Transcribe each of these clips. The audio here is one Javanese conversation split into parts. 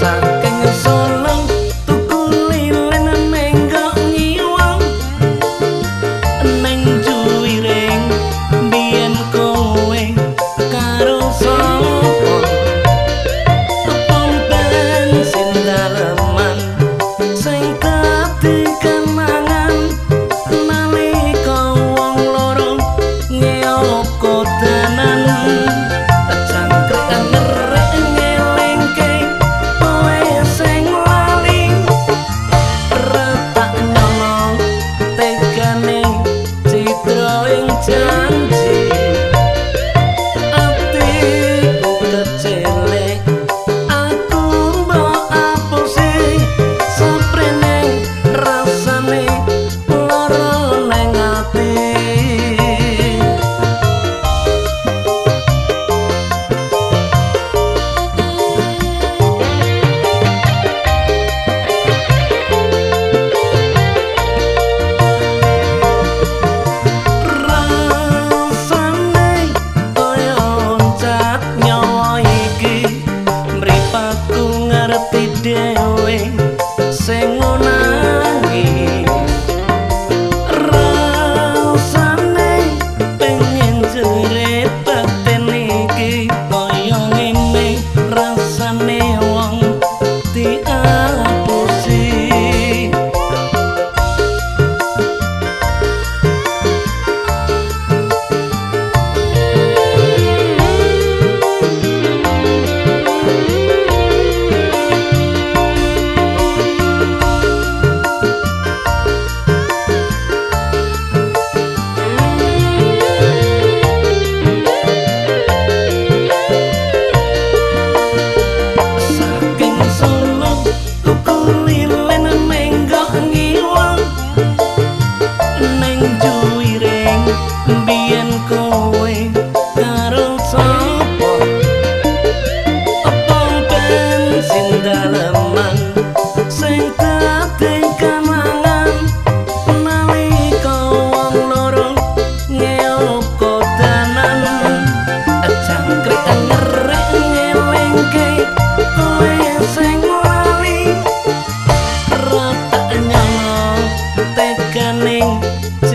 saking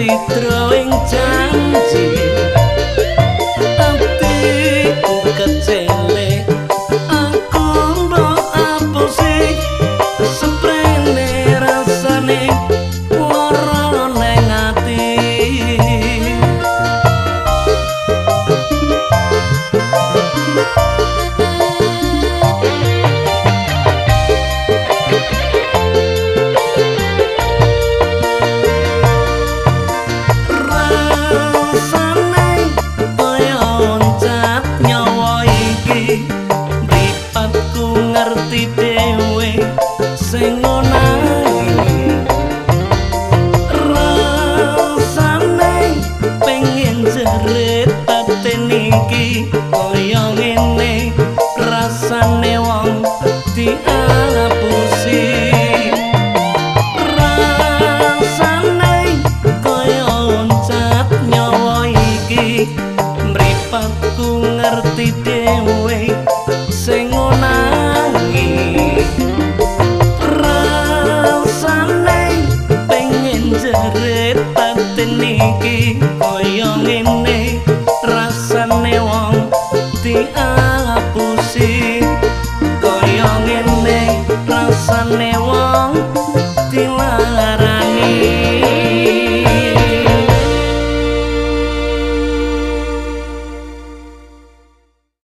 Ritro ing janji. koyo ngene rasane